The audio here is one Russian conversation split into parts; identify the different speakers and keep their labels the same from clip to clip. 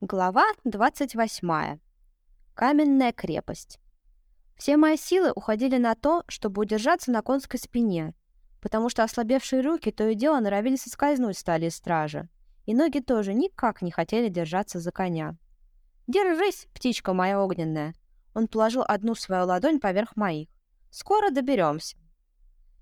Speaker 1: Глава 28. Каменная крепость. Все мои силы уходили на то, чтобы удержаться на конской спине, потому что ослабевшие руки то и дело норовили соскользнуть с талии стража, и ноги тоже никак не хотели держаться за коня. «Держись, птичка моя огненная!» Он положил одну свою ладонь поверх моих. «Скоро доберемся!»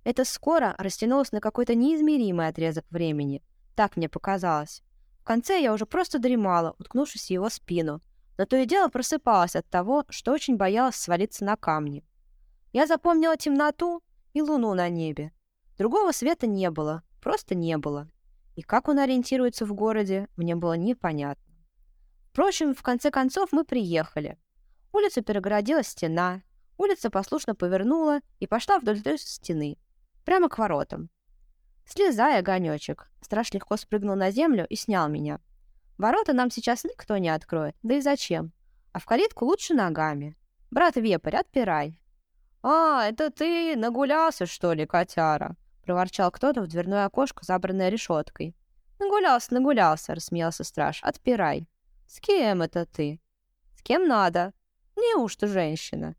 Speaker 1: Это «скоро» растянулось на какой-то неизмеримый отрезок времени. Так мне показалось. Конце я уже просто дремала, уткнувшись в его спину, но то и дело просыпалась от того, что очень боялась свалиться на камни. Я запомнила темноту и луну на небе. Другого света не было, просто не было. И как он ориентируется в городе, мне было непонятно. Впрочем, в конце концов мы приехали. Улицу перегородила стена, улица послушно повернула и пошла вдоль той стены, прямо к воротам. «Слезай, огонечек!» Страж легко спрыгнул на землю и снял меня. Ворота нам сейчас никто не откроет, да и зачем? А в калитку лучше ногами. Брат Вепрь, отпирай. «А, это ты нагулялся, что ли, котяра?» — проворчал кто-то в дверное окошко, забранное решеткой. «Нагулялся, нагулялся», — рассмеялся страж. «Отпирай». «С кем это ты?» «С кем надо?» «Неужто женщина?»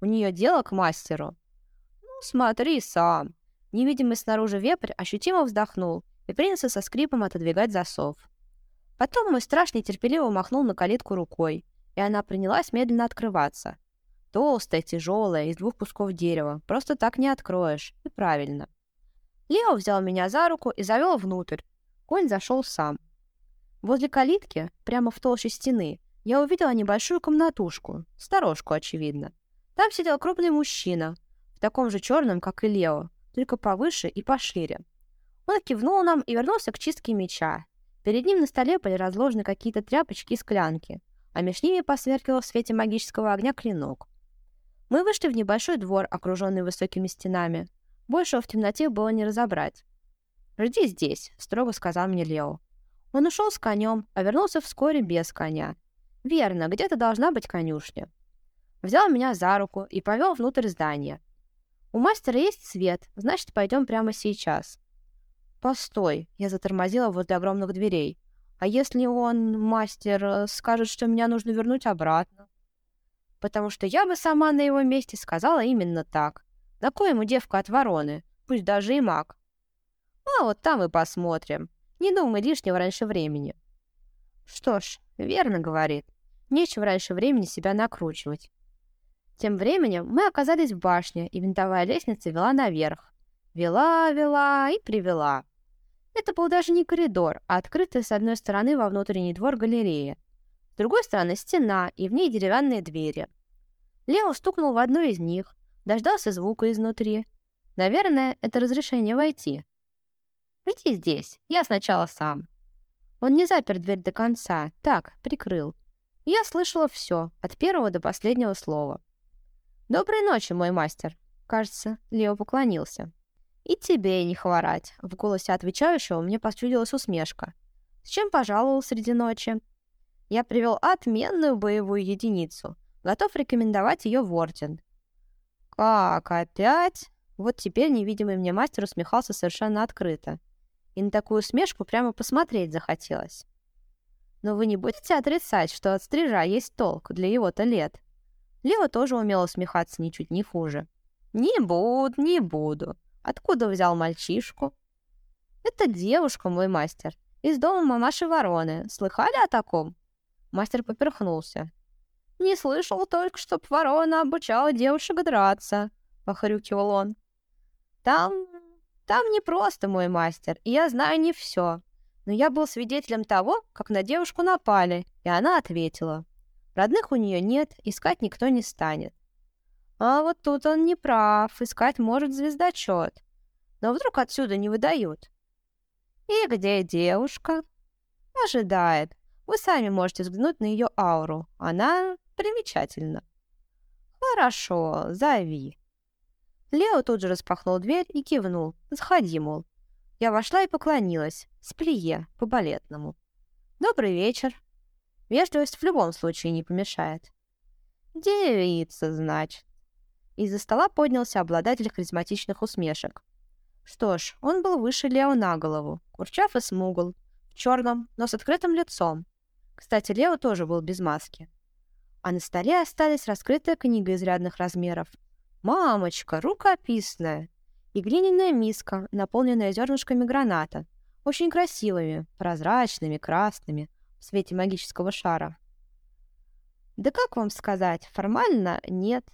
Speaker 1: «У нее дело к мастеру». «Ну, смотри сам», Невидимый снаружи вепрь ощутимо вздохнул и принялся со скрипом отодвигать засов. Потом мой страж нетерпеливо махнул на калитку рукой, и она принялась медленно открываться. Толстая, тяжелая, из двух кусков дерева. Просто так не откроешь. И правильно. Лео взял меня за руку и завел внутрь. Конь зашел сам. Возле калитки, прямо в толще стены, я увидела небольшую комнатушку, сторожку, очевидно. Там сидел крупный мужчина, в таком же черном, как и Лео, только повыше и пошире. Он кивнул нам и вернулся к чистке меча. Перед ним на столе были разложены какие-то тряпочки и склянки, а между ними посверкивал в свете магического огня клинок. Мы вышли в небольшой двор, окруженный высокими стенами. Большего в темноте было не разобрать. «Жди здесь», — строго сказал мне Лео. Он ушел с конем, а вернулся вскоре без коня. «Верно, где-то должна быть конюшня». Взял меня за руку и повел внутрь здания. У мастера есть свет, значит, пойдем прямо сейчас. Постой, я затормозила возле огромных дверей. А если он, мастер, скажет, что меня нужно вернуть обратно? Потому что я бы сама на его месте сказала именно так. На кой ему девка от вороны, пусть даже и маг? А вот там и посмотрим. Не думай лишнего раньше времени. Что ж, верно говорит. Нечего раньше времени себя накручивать. Тем временем мы оказались в башне, и винтовая лестница вела наверх. Вела, вела и привела. Это был даже не коридор, а открытая с одной стороны во внутренний двор галерея. С другой стороны стена, и в ней деревянные двери. Лео стукнул в одну из них, дождался звука изнутри. Наверное, это разрешение войти. «Жди здесь, я сначала сам». Он не запер дверь до конца, так, прикрыл. я слышала все, от первого до последнего слова. «Доброй ночи, мой мастер!» Кажется, Лео поклонился. «И тебе не хворать!» В голосе отвечающего мне почудилась усмешка. «С чем пожаловал среди ночи?» Я привел отменную боевую единицу. Готов рекомендовать ее в орден. «Как, опять?» Вот теперь невидимый мне мастер усмехался совершенно открыто. И на такую усмешку прямо посмотреть захотелось. Но вы не будете отрицать, что от стрижа есть толк для его-то лет. Лео тоже умел усмехаться ничуть не хуже. «Не буду, не буду. Откуда взял мальчишку?» «Это девушка, мой мастер. Из дома мамаши Вороны. Слыхали о таком?» Мастер поперхнулся. «Не слышал только, чтоб ворона обучала девушек драться», — похрюкивал он. «Там... там не просто, мой мастер, и я знаю не все. Но я был свидетелем того, как на девушку напали, и она ответила. Родных у нее нет, искать никто не станет. А вот тут он не прав, искать может звездочет. Но вдруг отсюда не выдают. И где девушка? Ожидает. Вы сами можете взглянуть на ее ауру. Она примечательна. Хорошо, зови. Лео тут же распахнул дверь и кивнул. Заходи, мол. Я вошла и поклонилась. Сплие, по-балетному. Добрый вечер. Вежливость в любом случае не помешает. «Девица, значит». Из-за стола поднялся обладатель харизматичных усмешек. Что ж, он был выше Лео на голову, курчав и смугл, в черном, но с открытым лицом. Кстати, Лео тоже был без маски. А на столе остались раскрытая книга изрядных размеров. Мамочка, рукописная! И глиняная миска, наполненная зернышками граната. Очень красивыми, прозрачными, красными, в свете магического шара. Да как вам сказать, формально нет.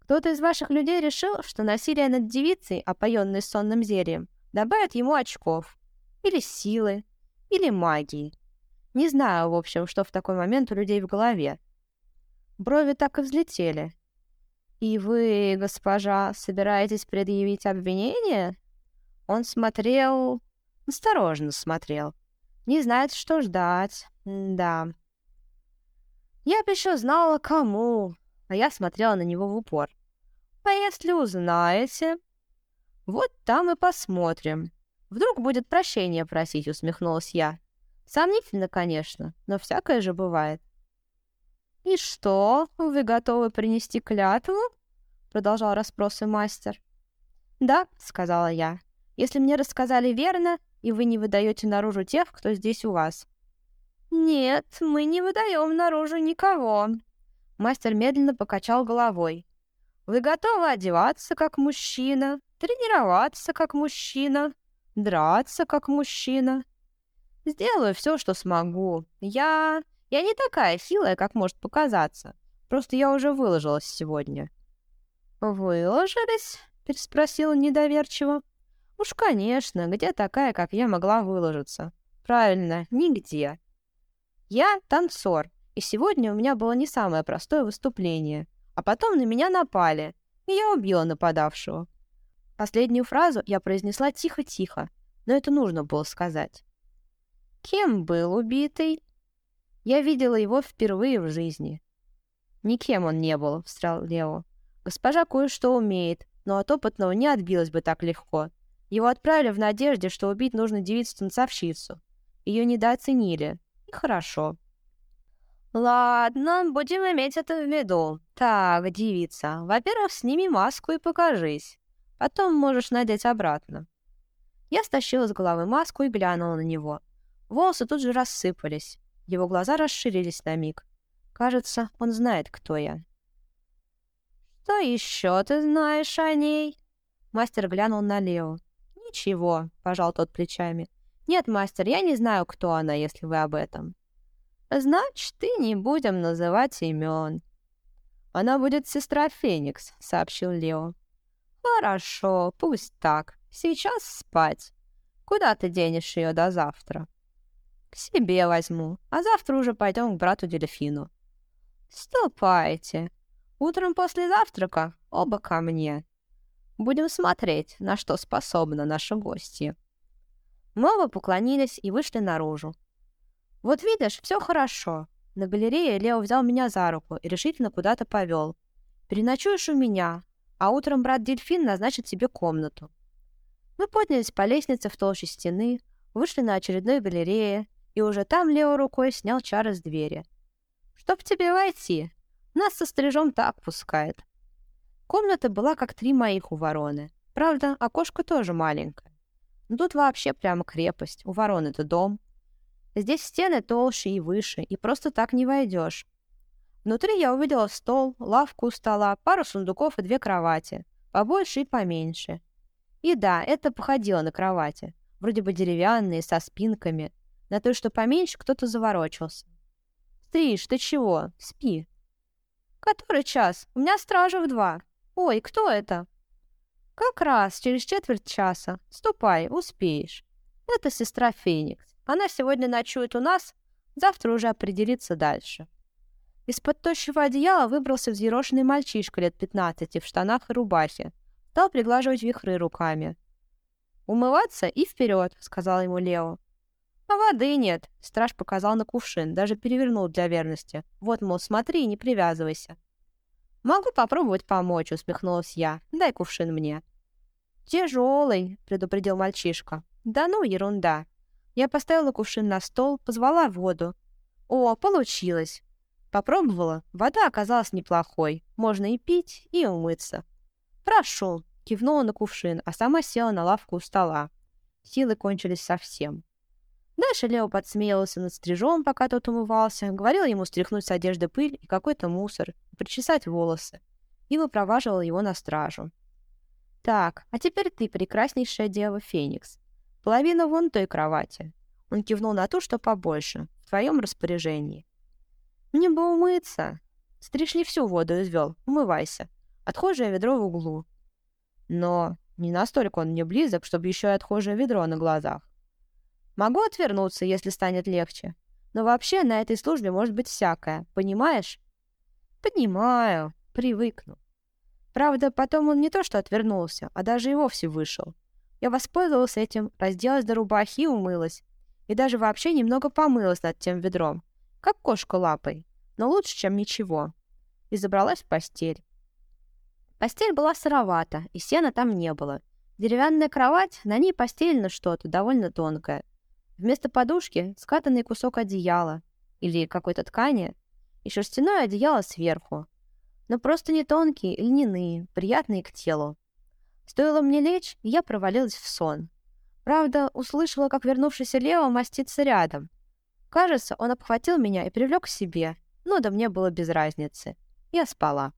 Speaker 1: Кто-то из ваших людей решил, что насилие над девицей, опоенной сонным зельем, добавит ему очков. Или силы, или магии. Не знаю, в общем, что в такой момент у людей в голове. Брови так и взлетели. «И вы, госпожа, собираетесь предъявить обвинение?» Он смотрел... Осторожно смотрел. Не знает, что ждать. Да. Я бы еще знала, кому. А я смотрела на него в упор. А если узнаете? Вот там и посмотрим. Вдруг будет прощения просить, усмехнулась я. Сомнительно, конечно, но всякое же бывает. «И что, вы готовы принести клятву?» Продолжал расспросы мастер. «Да», — сказала я, — «если мне рассказали верно, и вы не выдаете наружу тех, кто здесь у вас. «Нет, мы не выдаем наружу никого». Мастер медленно покачал головой. «Вы готовы одеваться как мужчина, тренироваться как мужчина, драться как мужчина. Сделаю все, что смогу. Я... я не такая силая, как может показаться. Просто я уже выложилась сегодня». «Выложились?» — переспросила недоверчиво. «Уж, конечно, где такая, как я, могла выложиться?» «Правильно, нигде. Я танцор, и сегодня у меня было не самое простое выступление. А потом на меня напали, и я убила нападавшего. Последнюю фразу я произнесла тихо-тихо, но это нужно было сказать. Кем был убитый? Я видела его впервые в жизни. Никем он не был, встрял Лео. Госпожа кое-что умеет, но от опытного не отбилась бы так легко. Его отправили в надежде, что убить нужно девицу-танцовщицу. Ее недооценили, Хорошо. Ладно, будем иметь это в виду. Так, девица, во-первых, сними маску и покажись. Потом можешь надеть обратно. Я стащила с головы маску и глянула на него. Волосы тут же рассыпались. Его глаза расширились на миг. Кажется, он знает, кто я. «Что еще ты знаешь о ней?» Мастер глянул на Лео. «Ничего», — пожал тот плечами. «Нет, мастер, я не знаю, кто она, если вы об этом». «Значит, ты не будем называть имен». «Она будет сестра Феникс», — сообщил Лео. «Хорошо, пусть так. Сейчас спать. Куда ты денешь ее до завтра?» «К себе возьму, а завтра уже пойдем к брату Дельфину». «Ступайте. Утром после завтрака оба ко мне. Будем смотреть, на что способна наша гостья». Мы оба поклонились и вышли наружу. «Вот видишь, все хорошо». На галерее Лео взял меня за руку и решительно куда-то повел. «Переночуешь у меня, а утром брат Дельфин назначит тебе комнату». Мы поднялись по лестнице в толще стены, вышли на очередной галерее, и уже там Лео рукой снял чары с двери. «Чтоб тебе войти, нас со стрижом так пускает». Комната была как три моих у вороны. Правда, окошко тоже маленькое. Но тут вообще прямо крепость. У ворон это дом. Здесь стены толще и выше, и просто так не войдешь. Внутри я увидела стол, лавку у стола, пару сундуков и две кровати. Побольше и поменьше. И да, это походило на кровати. Вроде бы деревянные, со спинками. На то, что поменьше, кто-то заворочился. «Стриж, ты чего? Спи». «Который час? У меня стража в два. Ой, кто это?» «Как раз через четверть часа. Ступай, успеешь. Это сестра Феникс. Она сегодня ночует у нас, завтра уже определится дальше». Из-под тощего одеяла выбрался взъерошенный мальчишка лет пятнадцати в штанах и рубахе. Стал приглаживать вихры руками. «Умываться и вперед», — сказал ему Лео. «А воды нет», — страж показал на кувшин, даже перевернул для верности. «Вот, мол, смотри и не привязывайся». «Могу попробовать помочь», — усмехнулась я. «Дай кувшин мне». «Тяжелый», — предупредил мальчишка. «Да ну, ерунда». Я поставила кувшин на стол, позвала воду. О, получилось. Попробовала, вода оказалась неплохой. Можно и пить, и умыться. «Прошу», — кивнула на кувшин, а сама села на лавку у стола. Силы кончились совсем. Дальше Лео подсмеялся над стрижом, пока тот умывался, говорил ему стряхнуть с одежды пыль и какой-то мусор, причесать волосы, и выпроваживал его на стражу. «Так, а теперь ты, прекраснейшая дева Феникс. Половина вон той кровати». Он кивнул на ту, что побольше, в твоем распоряжении. «Мне бы умыться». Стриж не всю воду извел, умывайся. Отхожее ведро в углу. Но не настолько он мне близок, чтобы еще и отхожее ведро на глазах. Могу отвернуться, если станет легче. Но вообще на этой службе может быть всякое, понимаешь? Понимаю, привыкну. Правда, потом он не то что отвернулся, а даже и вовсе вышел. Я воспользовалась этим, разделась до рубахи и умылась. И даже вообще немного помылась над тем ведром. Как кошка лапой. Но лучше, чем ничего. И забралась в постель. Постель была сыровата, и сена там не было. Деревянная кровать, на ней постельно что-то, довольно тонкое. Вместо подушки скатанный кусок одеяла или какой-то ткани и шерстяное одеяло сверху. Но просто не тонкие, льняные, приятные к телу. Стоило мне лечь, и я провалилась в сон. Правда, услышала, как вернувшийся Лео мастится рядом. Кажется, он обхватил меня и привлек к себе, но да мне было без разницы. Я спала.